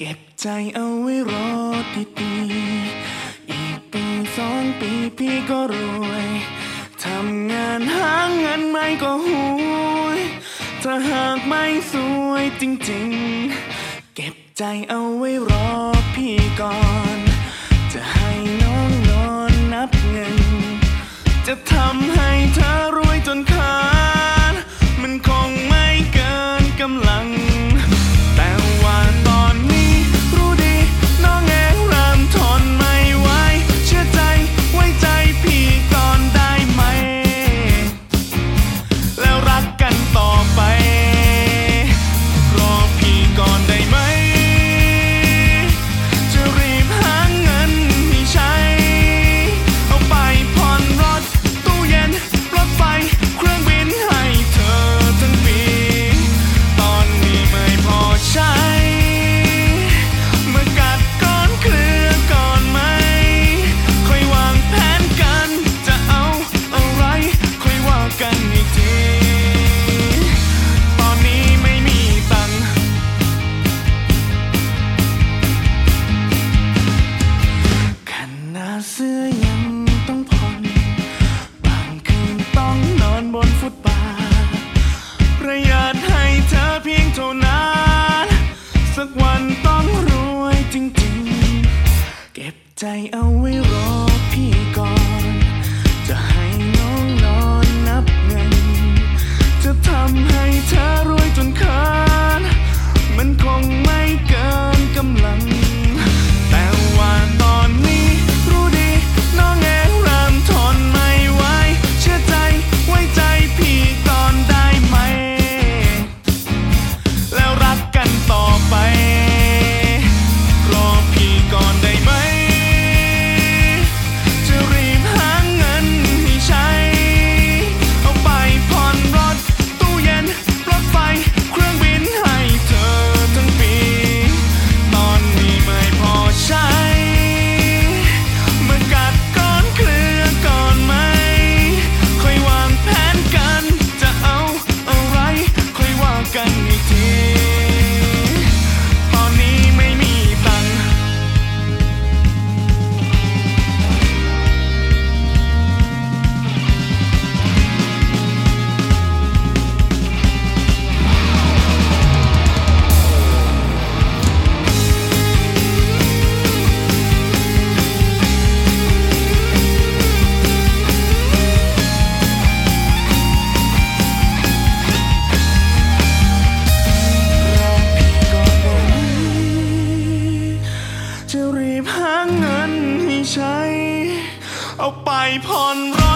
เก็บใจเอาไว้รอดีๆอีกปีสองปีพี่ก็รวย ทำงานหาเงินไม่ก็หวยถ้าหากไม่สวยจริงๆ เก็บใจเอาไว้รอพี่ก่อน ยังต้องผ่อนบางคืนต้องนอนบนฟุตบาทประหยัดให้เธอเพียงเท่านั้น สักวันต้องรวยจริงๆ เก็บใจเอาไว้รอพี่ก่อน จะรีบหาเงินให้ใช้ เอาไปผ่อนรถ